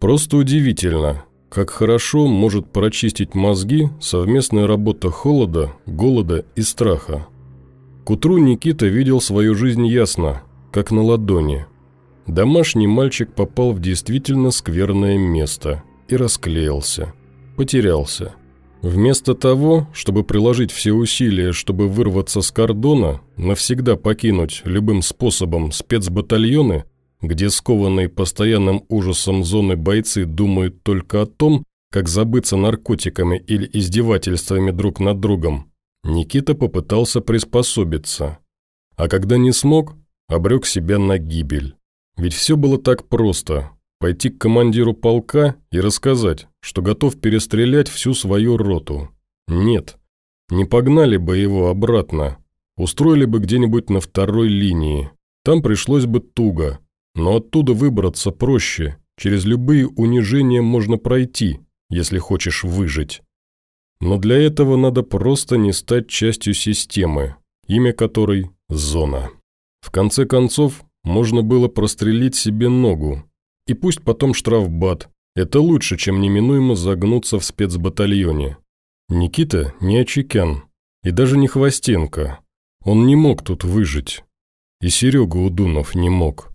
Просто удивительно, как хорошо может прочистить мозги совместная работа холода, голода и страха. К утру Никита видел свою жизнь ясно, как на ладони. Домашний мальчик попал в действительно скверное место и расклеился, потерялся. Вместо того, чтобы приложить все усилия, чтобы вырваться с кордона, навсегда покинуть любым способом спецбатальоны – где скованные постоянным ужасом зоны бойцы думают только о том, как забыться наркотиками или издевательствами друг над другом, Никита попытался приспособиться. А когда не смог, обрек себя на гибель. Ведь все было так просто – пойти к командиру полка и рассказать, что готов перестрелять всю свою роту. Нет, не погнали бы его обратно, устроили бы где-нибудь на второй линии. Там пришлось бы туго – но оттуда выбраться проще, через любые унижения можно пройти, если хочешь выжить. Но для этого надо просто не стать частью системы, имя которой – зона. В конце концов, можно было прострелить себе ногу. И пусть потом штрафбат. Это лучше, чем неминуемо загнуться в спецбатальоне. Никита не Очекян. И даже не Хвостенко. Он не мог тут выжить. И Серега Удунов не мог.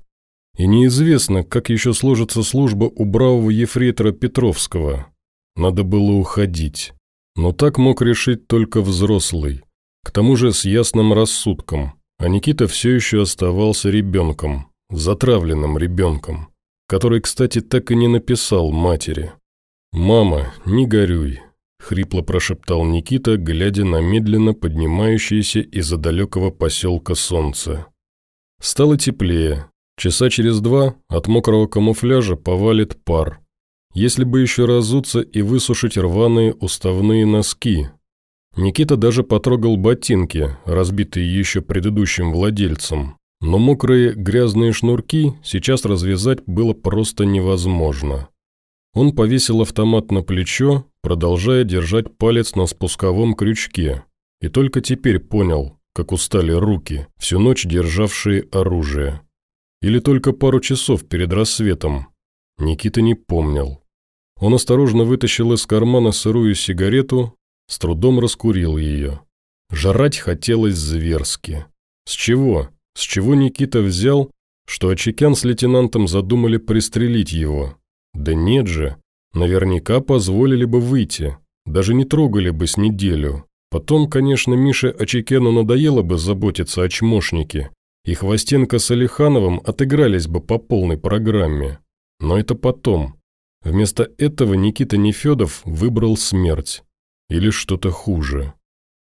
И неизвестно, как еще сложится служба у бравого ефрейтора Петровского. Надо было уходить. Но так мог решить только взрослый. К тому же с ясным рассудком. А Никита все еще оставался ребенком. Затравленным ребенком. Который, кстати, так и не написал матери. «Мама, не горюй», – хрипло прошептал Никита, глядя на медленно поднимающееся из-за далекого поселка солнце. Стало теплее, Часа через два от мокрого камуфляжа повалит пар. Если бы еще разуться и высушить рваные уставные носки. Никита даже потрогал ботинки, разбитые еще предыдущим владельцем. Но мокрые грязные шнурки сейчас развязать было просто невозможно. Он повесил автомат на плечо, продолжая держать палец на спусковом крючке. И только теперь понял, как устали руки, всю ночь державшие оружие. Или только пару часов перед рассветом. Никита не помнил. Он осторожно вытащил из кармана сырую сигарету, с трудом раскурил ее. Жрать хотелось зверски. С чего? С чего Никита взял, что Очекян с лейтенантом задумали пристрелить его? Да нет же, наверняка позволили бы выйти, даже не трогали бы с неделю. Потом, конечно, Мише Очекяну надоело бы заботиться о чмошнике, и Хвостенко с Алихановым отыгрались бы по полной программе. Но это потом. Вместо этого Никита Нефедов выбрал смерть. Или что-то хуже.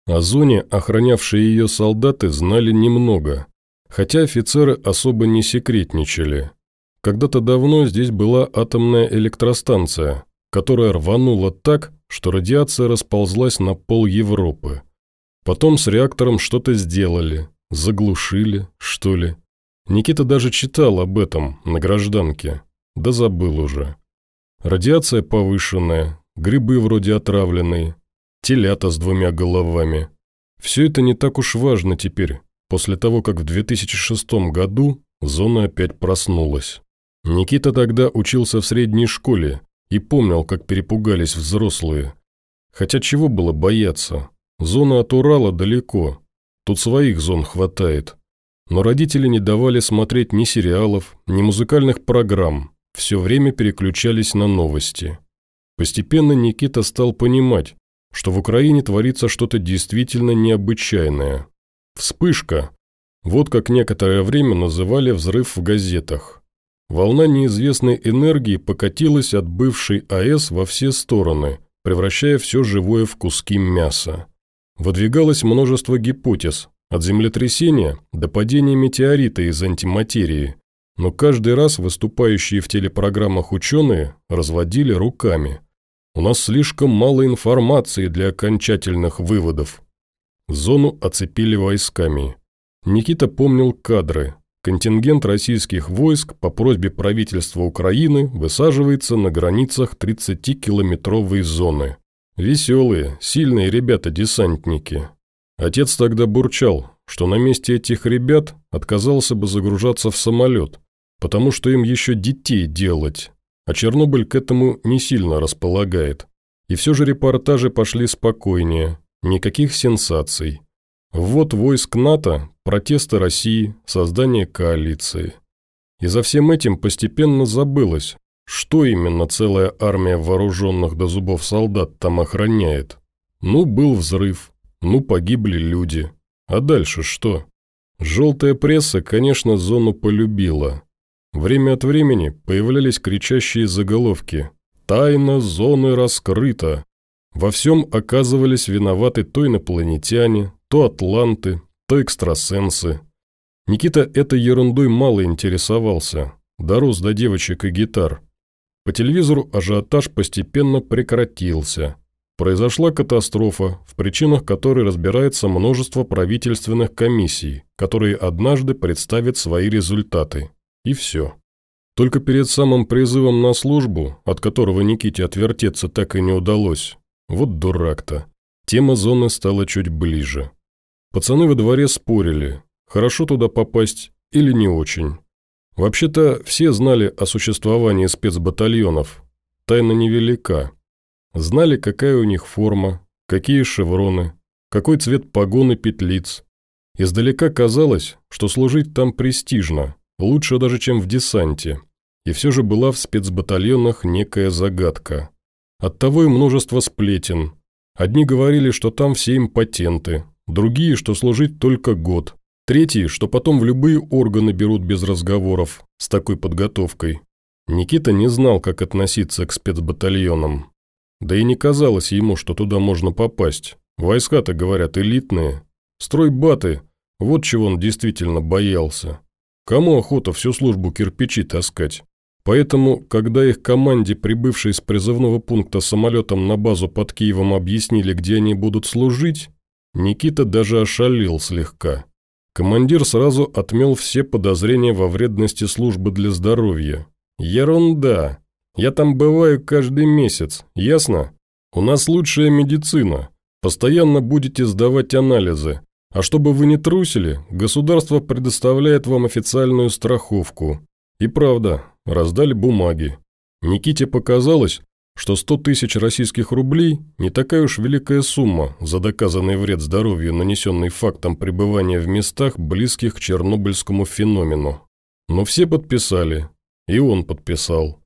О зоне охранявшие ее солдаты знали немного, хотя офицеры особо не секретничали. Когда-то давно здесь была атомная электростанция, которая рванула так, что радиация расползлась на пол Европы. Потом с реактором что-то сделали, Заглушили, что ли? Никита даже читал об этом на гражданке. Да забыл уже. Радиация повышенная, грибы вроде отравленные, телята с двумя головами. Все это не так уж важно теперь, после того, как в 2006 году зона опять проснулась. Никита тогда учился в средней школе и помнил, как перепугались взрослые. Хотя чего было бояться? Зона от Урала далеко, Тут своих зон хватает. Но родители не давали смотреть ни сериалов, ни музыкальных программ, все время переключались на новости. Постепенно Никита стал понимать, что в Украине творится что-то действительно необычайное. Вспышка. Вот как некоторое время называли взрыв в газетах. Волна неизвестной энергии покатилась от бывшей АЭС во все стороны, превращая все живое в куски мяса. Выдвигалось множество гипотез, от землетрясения до падения метеорита из антиматерии, но каждый раз выступающие в телепрограммах ученые разводили руками. У нас слишком мало информации для окончательных выводов. Зону оцепили войсками. Никита помнил кадры. Контингент российских войск по просьбе правительства Украины высаживается на границах 30-километровой зоны. Веселые, сильные ребята-десантники. Отец тогда бурчал, что на месте этих ребят отказался бы загружаться в самолет, потому что им еще детей делать. а Чернобыль к этому не сильно располагает. И все же репортажи пошли спокойнее, никаких сенсаций. Ввод войск НАТО, протесты России, создание коалиции. И за всем этим постепенно забылось, что именно целая армия вооруженных до зубов солдат там охраняет. Ну, был взрыв, ну, погибли люди. А дальше что? Желтая пресса, конечно, зону полюбила. Время от времени появлялись кричащие заголовки «Тайна зоны раскрыта». Во всем оказывались виноваты то инопланетяне, то атланты, то экстрасенсы. Никита этой ерундой мало интересовался, дорос до девочек и гитар. По телевизору ажиотаж постепенно прекратился. Произошла катастрофа, в причинах которой разбирается множество правительственных комиссий, которые однажды представят свои результаты. И все. Только перед самым призывом на службу, от которого Никите отвертеться так и не удалось, вот дурак-то, тема зоны стала чуть ближе. Пацаны во дворе спорили, хорошо туда попасть или не очень. Вообще-то все знали о существовании спецбатальонов. Тайна невелика. Знали, какая у них форма, какие шевроны, какой цвет погоны петлиц. Издалека казалось, что служить там престижно, лучше даже, чем в десанте. И все же была в спецбатальонах некая загадка. Оттого и множество сплетен. Одни говорили, что там все импотенты, другие, что служить только год, Третий, что потом в любые органы берут без разговоров, с такой подготовкой. Никита не знал, как относиться к спецбатальонам. Да и не казалось ему, что туда можно попасть. Войска-то, говорят, элитные. Стройбаты, вот чего он действительно боялся. Кому охота всю службу кирпичи таскать? Поэтому, когда их команде, прибывшей с призывного пункта самолетом на базу под Киевом, объяснили, где они будут служить, Никита даже ошалил слегка. Командир сразу отмел все подозрения во вредности службы для здоровья. «Ерунда. Я там бываю каждый месяц, ясно? У нас лучшая медицина. Постоянно будете сдавать анализы. А чтобы вы не трусили, государство предоставляет вам официальную страховку. И правда, раздали бумаги. Никите показалось, что 100 тысяч российских рублей – не такая уж великая сумма за доказанный вред здоровью, нанесенный фактом пребывания в местах, близких к чернобыльскому феномену. Но все подписали, и он подписал.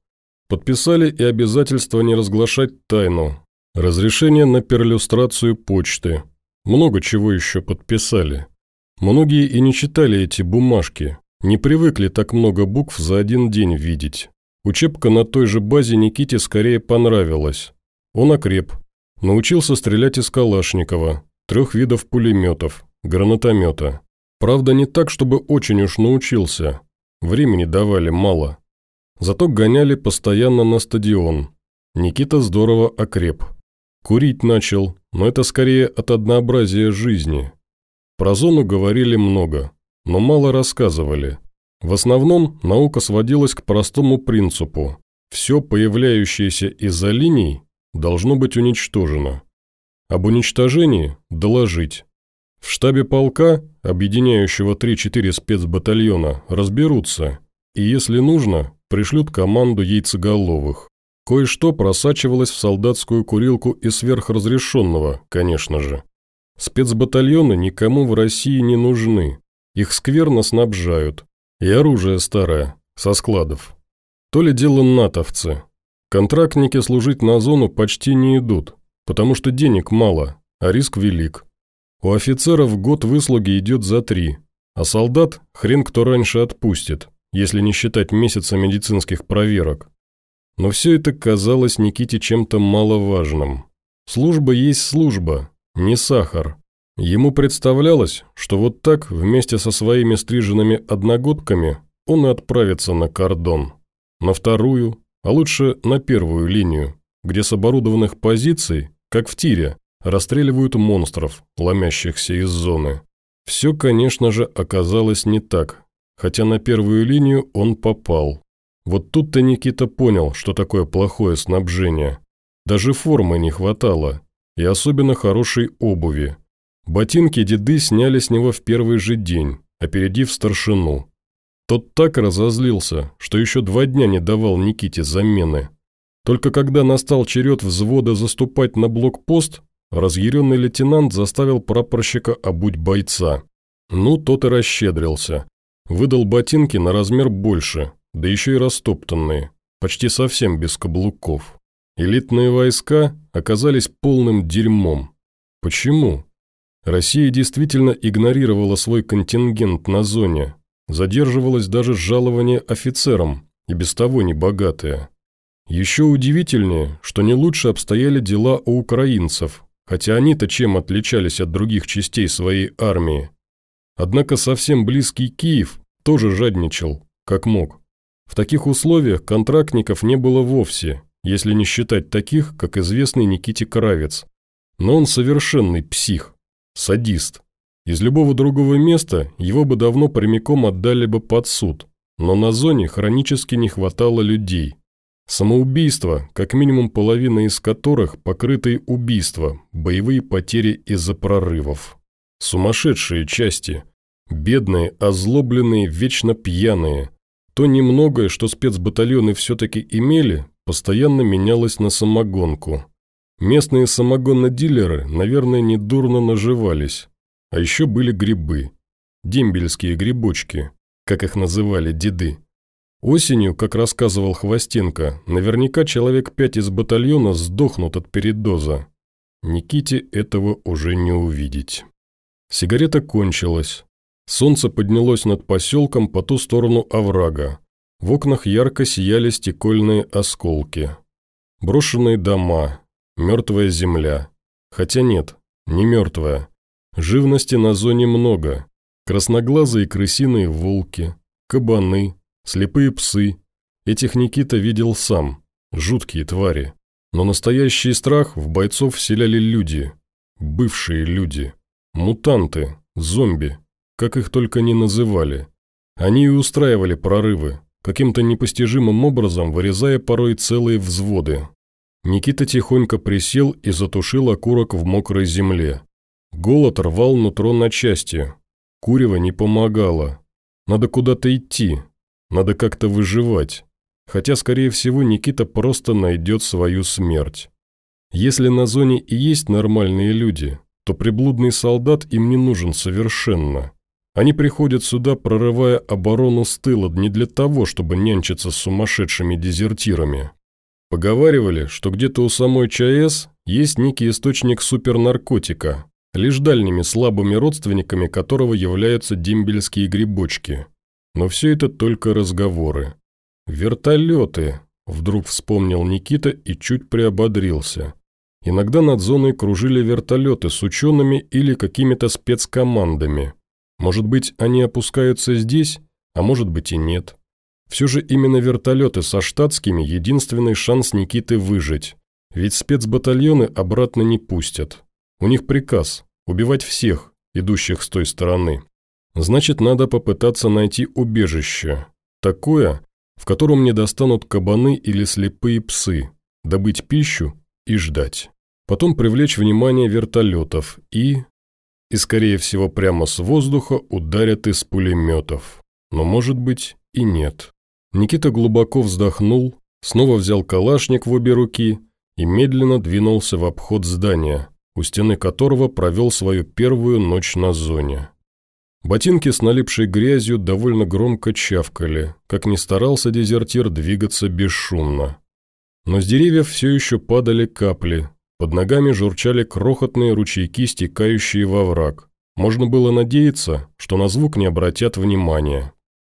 Подписали и обязательство не разглашать тайну, разрешение на перлюстрацию почты. Много чего еще подписали. Многие и не читали эти бумажки, не привыкли так много букв за один день видеть. Учебка на той же базе Никите скорее понравилась. Он окреп, научился стрелять из Калашникова, трех видов пулеметов, гранатомета. Правда, не так, чтобы очень уж научился. Времени давали мало. Зато гоняли постоянно на стадион. Никита здорово окреп. Курить начал, но это скорее от однообразия жизни. Про зону говорили много, но мало рассказывали – в основном наука сводилась к простому принципу – все появляющееся из-за линий должно быть уничтожено. Об уничтожении – доложить. В штабе полка, объединяющего 3-4 спецбатальона, разберутся, и если нужно, пришлют команду яйцеголовых. Кое-что просачивалось в солдатскую курилку и сверхразрешенного, конечно же. Спецбатальоны никому в России не нужны, их скверно снабжают, и оружие старое, со складов. То ли дело натовцы. Контрактники служить на зону почти не идут, потому что денег мало, а риск велик. У офицеров год выслуги идет за три, а солдат хрен кто раньше отпустит, если не считать месяца медицинских проверок. Но все это казалось Никите чем-то маловажным. Служба есть служба, не сахар. Ему представлялось, что вот так, вместе со своими стриженными одногодками, он и отправится на кордон. На вторую, а лучше на первую линию, где с оборудованных позиций, как в тире, расстреливают монстров, ломящихся из зоны. Все, конечно же, оказалось не так, хотя на первую линию он попал. Вот тут-то Никита понял, что такое плохое снабжение. Даже формы не хватало, и особенно хорошей обуви. Ботинки деды сняли с него в первый же день, опередив старшину. Тот так разозлился, что еще два дня не давал Никите замены. Только когда настал черед взвода заступать на блокпост, разъяренный лейтенант заставил прапорщика обуть бойца. Ну, тот и расщедрился. Выдал ботинки на размер больше, да еще и растоптанные, почти совсем без каблуков. Элитные войска оказались полным дерьмом. Почему? Россия действительно игнорировала свой контингент на зоне, задерживалось даже жалование офицерам, и без того небогатые. Еще удивительнее, что не лучше обстояли дела у украинцев, хотя они-то чем отличались от других частей своей армии. Однако совсем близкий Киев тоже жадничал, как мог. В таких условиях контрактников не было вовсе, если не считать таких, как известный Никите Кравец. Но он совершенный псих. Садист. Из любого другого места его бы давно прямиком отдали бы под суд, но на зоне хронически не хватало людей. Самоубийство, как минимум половина из которых покрытые убийства, боевые потери из-за прорывов. Сумасшедшие части. Бедные, озлобленные, вечно пьяные. То немногое, что спецбатальоны все-таки имели, постоянно менялось на самогонку. Местные самогоннодилеры, наверное, недурно наживались. А еще были грибы. Дембельские грибочки, как их называли деды. Осенью, как рассказывал Хвостенко, наверняка человек пять из батальона сдохнут от передоза. Никите этого уже не увидеть. Сигарета кончилась. Солнце поднялось над поселком по ту сторону оврага. В окнах ярко сияли стекольные осколки. Брошенные дома, Мертвая земля. Хотя нет, не мертвая. Живности на зоне много. Красноглазые крысиные волки, кабаны, слепые псы. Этих Никита видел сам. Жуткие твари. Но настоящий страх в бойцов вселяли люди. Бывшие люди. Мутанты, зомби, как их только не называли. Они и устраивали прорывы, каким-то непостижимым образом вырезая порой целые взводы, Никита тихонько присел и затушил окурок в мокрой земле. Голод рвал нутро на части. Курево не помогало. Надо куда-то идти. Надо как-то выживать. Хотя, скорее всего, Никита просто найдет свою смерть. Если на зоне и есть нормальные люди, то приблудный солдат им не нужен совершенно. Они приходят сюда, прорывая оборону с тыла не для того, чтобы нянчиться с сумасшедшими дезертирами, Поговаривали, что где-то у самой ЧАЭС есть некий источник супернаркотика, лишь дальними слабыми родственниками которого являются дембельские грибочки. Но все это только разговоры. «Вертолеты», – вдруг вспомнил Никита и чуть приободрился. Иногда над зоной кружили вертолеты с учеными или какими-то спецкомандами. Может быть, они опускаются здесь, а может быть и нет. Все же именно вертолеты со штатскими – единственный шанс Никиты выжить. Ведь спецбатальоны обратно не пустят. У них приказ – убивать всех, идущих с той стороны. Значит, надо попытаться найти убежище. Такое, в котором не достанут кабаны или слепые псы, добыть пищу и ждать. Потом привлечь внимание вертолетов и... И, скорее всего, прямо с воздуха ударят из пулеметов. Но, может быть, и нет. Никита глубоко вздохнул, снова взял калашник в обе руки и медленно двинулся в обход здания, у стены которого провел свою первую ночь на зоне. Ботинки с налипшей грязью довольно громко чавкали, как ни старался дезертир двигаться бесшумно. Но с деревьев все еще падали капли, под ногами журчали крохотные ручейки, стекающие во враг. Можно было надеяться, что на звук не обратят внимания.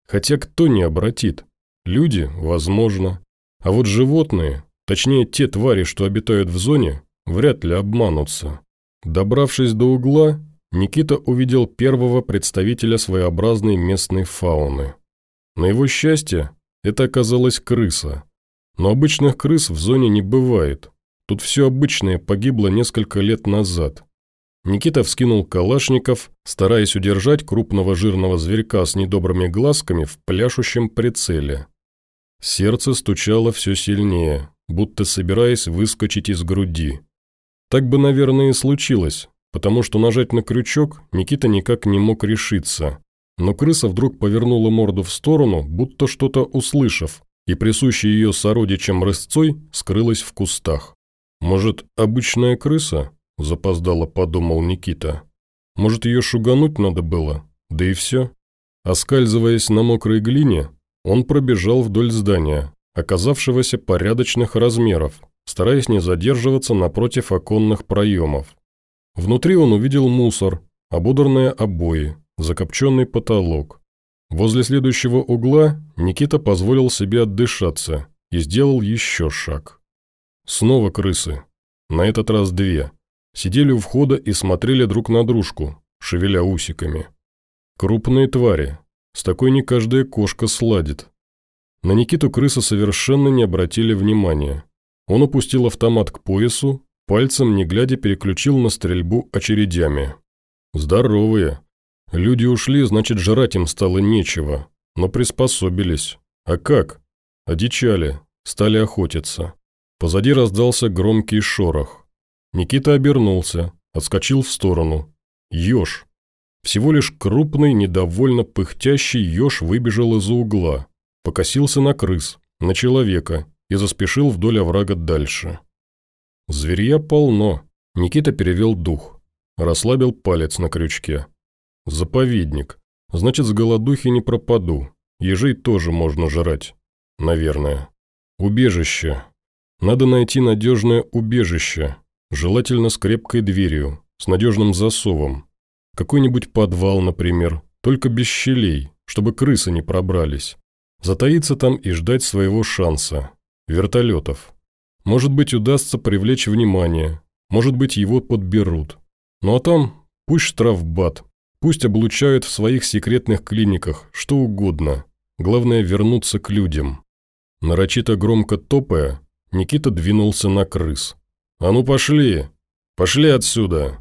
Хотя кто не обратит? Люди – возможно. А вот животные, точнее те твари, что обитают в зоне, вряд ли обманутся. Добравшись до угла, Никита увидел первого представителя своеобразной местной фауны. На его счастье, это оказалась крыса. Но обычных крыс в зоне не бывает. Тут все обычное погибло несколько лет назад. Никита вскинул калашников, стараясь удержать крупного жирного зверька с недобрыми глазками в пляшущем прицеле. Сердце стучало все сильнее, будто собираясь выскочить из груди. Так бы, наверное, и случилось, потому что нажать на крючок Никита никак не мог решиться. но крыса вдруг повернула морду в сторону, будто что-то услышав, и присущая ее сородичем рысцой скрылась в кустах. «Может, обычная крыса?» – запоздало подумал Никита. «Может, ее шугануть надо было? Да и все». Оскальзываясь на мокрой глине, он пробежал вдоль здания, оказавшегося порядочных размеров, стараясь не задерживаться напротив оконных проемов. Внутри он увидел мусор, ободранные обои, закопченный потолок. Возле следующего угла Никита позволил себе отдышаться и сделал еще шаг. Снова крысы. На этот раз две. Сидели у входа и смотрели друг на дружку, шевеля усиками. Крупные твари. С такой не каждая кошка сладит. На Никиту крысы совершенно не обратили внимания. Он опустил автомат к поясу, пальцем, не глядя, переключил на стрельбу очередями. Здоровые. Люди ушли, значит, жрать им стало нечего, но приспособились. А как? Одичали, стали охотиться. Позади раздался громкий шорох. Никита обернулся, отскочил в сторону. Ёж. Всего лишь крупный, недовольно пыхтящий еж выбежал из-за угла, покосился на крыс, на человека и заспешил вдоль оврага дальше. Зверья полно. Никита перевел дух. Расслабил палец на крючке. Заповедник. Значит, с голодухи не пропаду. Ежей тоже можно жрать. Наверное. Убежище. Надо найти надежное убежище. Желательно с крепкой дверью, с надежным засовом, какой-нибудь подвал, например, только без щелей, чтобы крысы не пробрались. Затаиться там и ждать своего шанса. Вертолетов. Может быть, удастся привлечь внимание, может быть, его подберут. Ну а там пусть штрафбат, пусть облучают в своих секретных клиниках, что угодно. Главное вернуться к людям. Нарочито громко топая, Никита двинулся на крыс. «А ну пошли! Пошли отсюда!»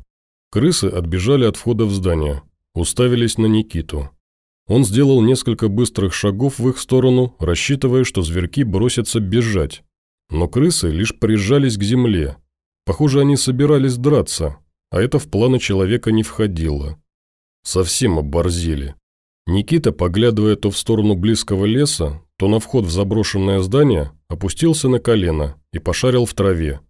Крысы отбежали от входа в здание, уставились на Никиту. Он сделал несколько быстрых шагов в их сторону, рассчитывая, что зверьки бросятся бежать. Но крысы лишь прижались к земле. Похоже, они собирались драться, а это в планы человека не входило. Совсем оборзели. Никита, поглядывая то в сторону близкого леса, то на вход в заброшенное здание, опустился на колено и пошарил в траве.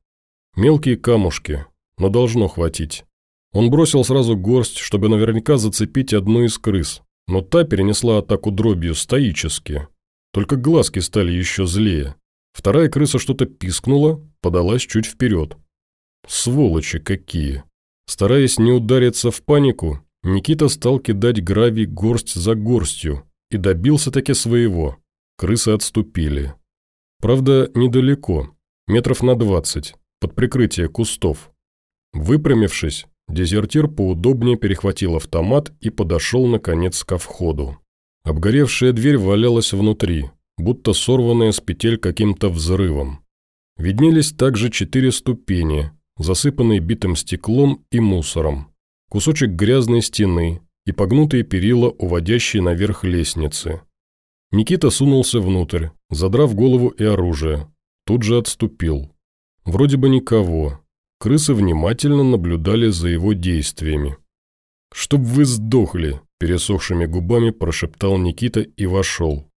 Мелкие камушки, но должно хватить. Он бросил сразу горсть, чтобы наверняка зацепить одну из крыс, но та перенесла атаку дробью стоически. Только глазки стали еще злее. Вторая крыса что-то пискнула, подалась чуть вперед. Сволочи какие! Стараясь не удариться в панику, Никита стал кидать гравий горсть за горстью и добился таки своего. Крысы отступили. Правда, недалеко, метров на двадцать, под прикрытие кустов. Выпрямившись, Дезертир поудобнее перехватил автомат и подошел, наконец, ко входу. Обгоревшая дверь валялась внутри, будто сорванная с петель каким-то взрывом. Виднелись также четыре ступени, засыпанные битым стеклом и мусором, кусочек грязной стены и погнутые перила, уводящие наверх лестницы. Никита сунулся внутрь, задрав голову и оружие. Тут же отступил. Вроде бы никого, Крысы внимательно наблюдали за его действиями. «Чтоб вы сдохли!» – пересохшими губами прошептал Никита и вошел.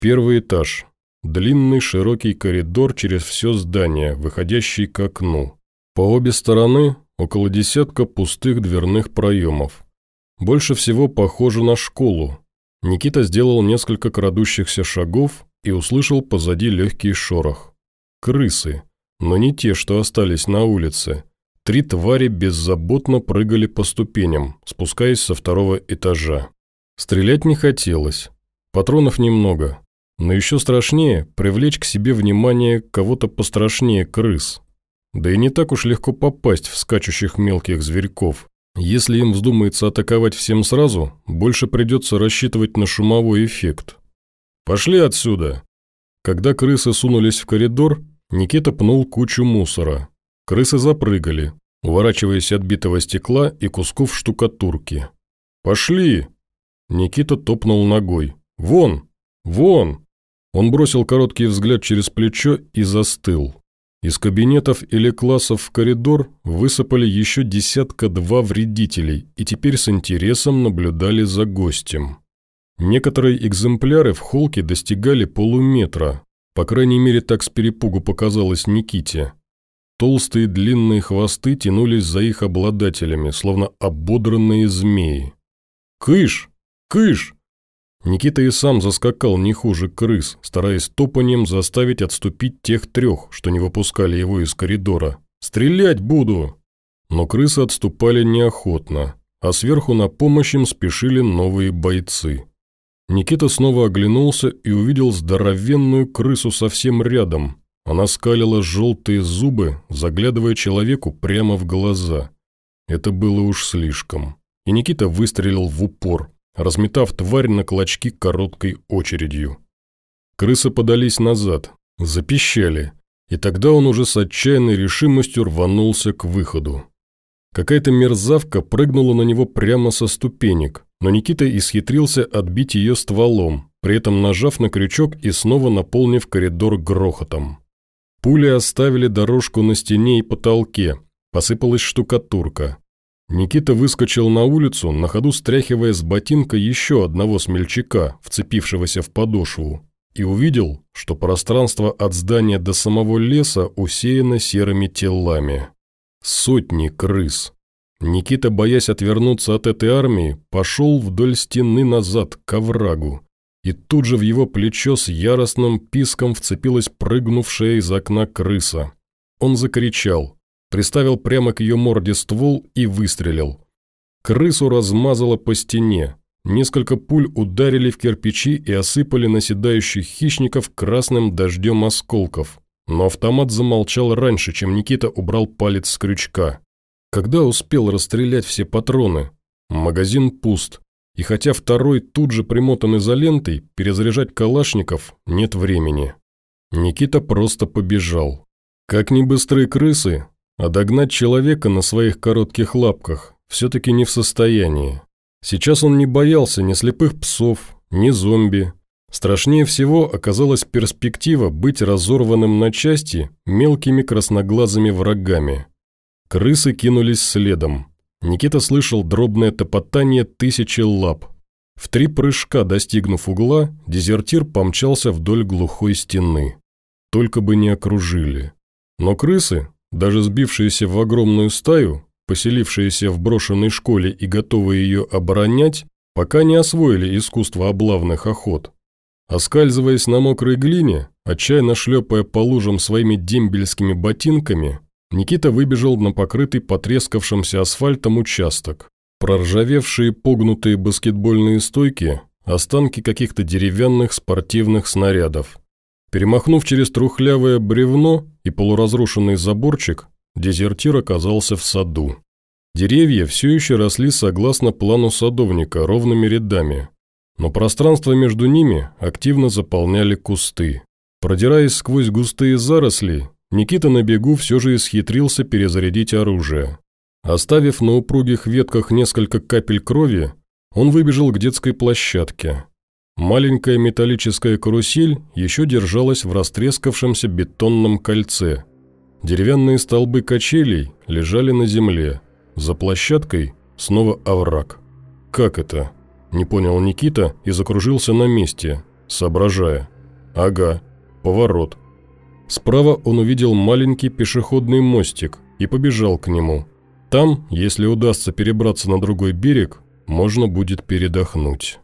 Первый этаж. Длинный широкий коридор через все здание, выходящий к окну. По обе стороны около десятка пустых дверных проемов. Больше всего похоже на школу. Никита сделал несколько крадущихся шагов и услышал позади легкий шорох. Крысы но не те, что остались на улице. Три твари беззаботно прыгали по ступеням, спускаясь со второго этажа. Стрелять не хотелось. Патронов немного. Но еще страшнее – привлечь к себе внимание кого-то пострашнее крыс. Да и не так уж легко попасть в скачущих мелких зверьков. Если им вздумается атаковать всем сразу, больше придется рассчитывать на шумовой эффект. «Пошли отсюда!» Когда крысы сунулись в коридор, Никита пнул кучу мусора. Крысы запрыгали, уворачиваясь от битого стекла и кусков штукатурки. «Пошли!» Никита топнул ногой. «Вон! Вон!» Он бросил короткий взгляд через плечо и застыл. Из кабинетов или классов в коридор высыпали еще десятка-два вредителей и теперь с интересом наблюдали за гостем. Некоторые экземпляры в холке достигали полуметра, по крайней мере так с перепугу показалось Никите. Толстые длинные хвосты тянулись за их обладателями, словно ободранные змеи. «Кыш! Кыш!» Никита и сам заскакал не хуже крыс, стараясь топанием заставить отступить тех трех, что не выпускали его из коридора. «Стрелять буду!» Но крысы отступали неохотно, а сверху на помощь им спешили новые бойцы. Никита снова оглянулся и увидел здоровенную крысу совсем рядом. Она скалила желтые зубы, заглядывая человеку прямо в глаза. Это было уж слишком. И Никита выстрелил в упор, разметав тварь на клочки короткой очередью. Крысы подались назад, запищали, и тогда он уже с отчаянной решимостью рванулся к выходу. Какая-то мерзавка прыгнула на него прямо со ступенек, но Никита исхитрился отбить ее стволом, при этом нажав на крючок и снова наполнив коридор грохотом. Пули оставили дорожку на стене и потолке, посыпалась штукатурка. Никита выскочил на улицу, на ходу стряхивая с ботинка еще одного смельчака, вцепившегося в подошву, и увидел, что пространство от здания до самого леса усеяно серыми телами. Сотни крыс. Никита, боясь отвернуться от этой армии, пошел вдоль стены назад, к оврагу. И тут же в его плечо с яростным писком вцепилась прыгнувшая из окна крыса. Он закричал, приставил прямо к ее морде ствол и выстрелил. Крысу размазало по стене. Несколько пуль ударили в кирпичи и осыпали наседающих хищников красным дождем осколков. Но автомат замолчал раньше, чем Никита убрал палец с крючка. Когда успел расстрелять все патроны? Магазин пуст. И хотя второй тут же примотан изолентой, перезаряжать калашников нет времени. Никита просто побежал. Как ни быстрые крысы, а догнать человека на своих коротких лапках все-таки не в состоянии. Сейчас он не боялся ни слепых псов, ни зомби. Страшнее всего оказалась перспектива быть разорванным на части мелкими красноглазыми врагами. Крысы кинулись следом. Никита слышал дробное топотание тысячи лап. В три прыжка, достигнув угла, дезертир помчался вдоль глухой стены. Только бы не окружили. Но крысы, даже сбившиеся в огромную стаю, поселившиеся в брошенной школе и готовые ее оборонять, пока не освоили искусство облавных охот. Оскальзываясь на мокрой глине, отчаянно шлепая по лужам своими дембельскими ботинками, Никита выбежал на покрытый потрескавшимся асфальтом участок. Проржавевшие погнутые баскетбольные стойки – останки каких-то деревянных спортивных снарядов. Перемахнув через трухлявое бревно и полуразрушенный заборчик, дезертир оказался в саду. Деревья все еще росли согласно плану садовника ровными рядами, но пространство между ними активно заполняли кусты. Продираясь сквозь густые заросли, Никита на бегу все же исхитрился перезарядить оружие. Оставив на упругих ветках несколько капель крови, он выбежал к детской площадке. Маленькая металлическая карусель еще держалась в растрескавшемся бетонном кольце. Деревянные столбы качелей лежали на земле. За площадкой снова овраг. «Как это?» – не понял Никита и закружился на месте, соображая. «Ага, поворот». Справа он увидел маленький пешеходный мостик и побежал к нему. Там, если удастся перебраться на другой берег, можно будет передохнуть.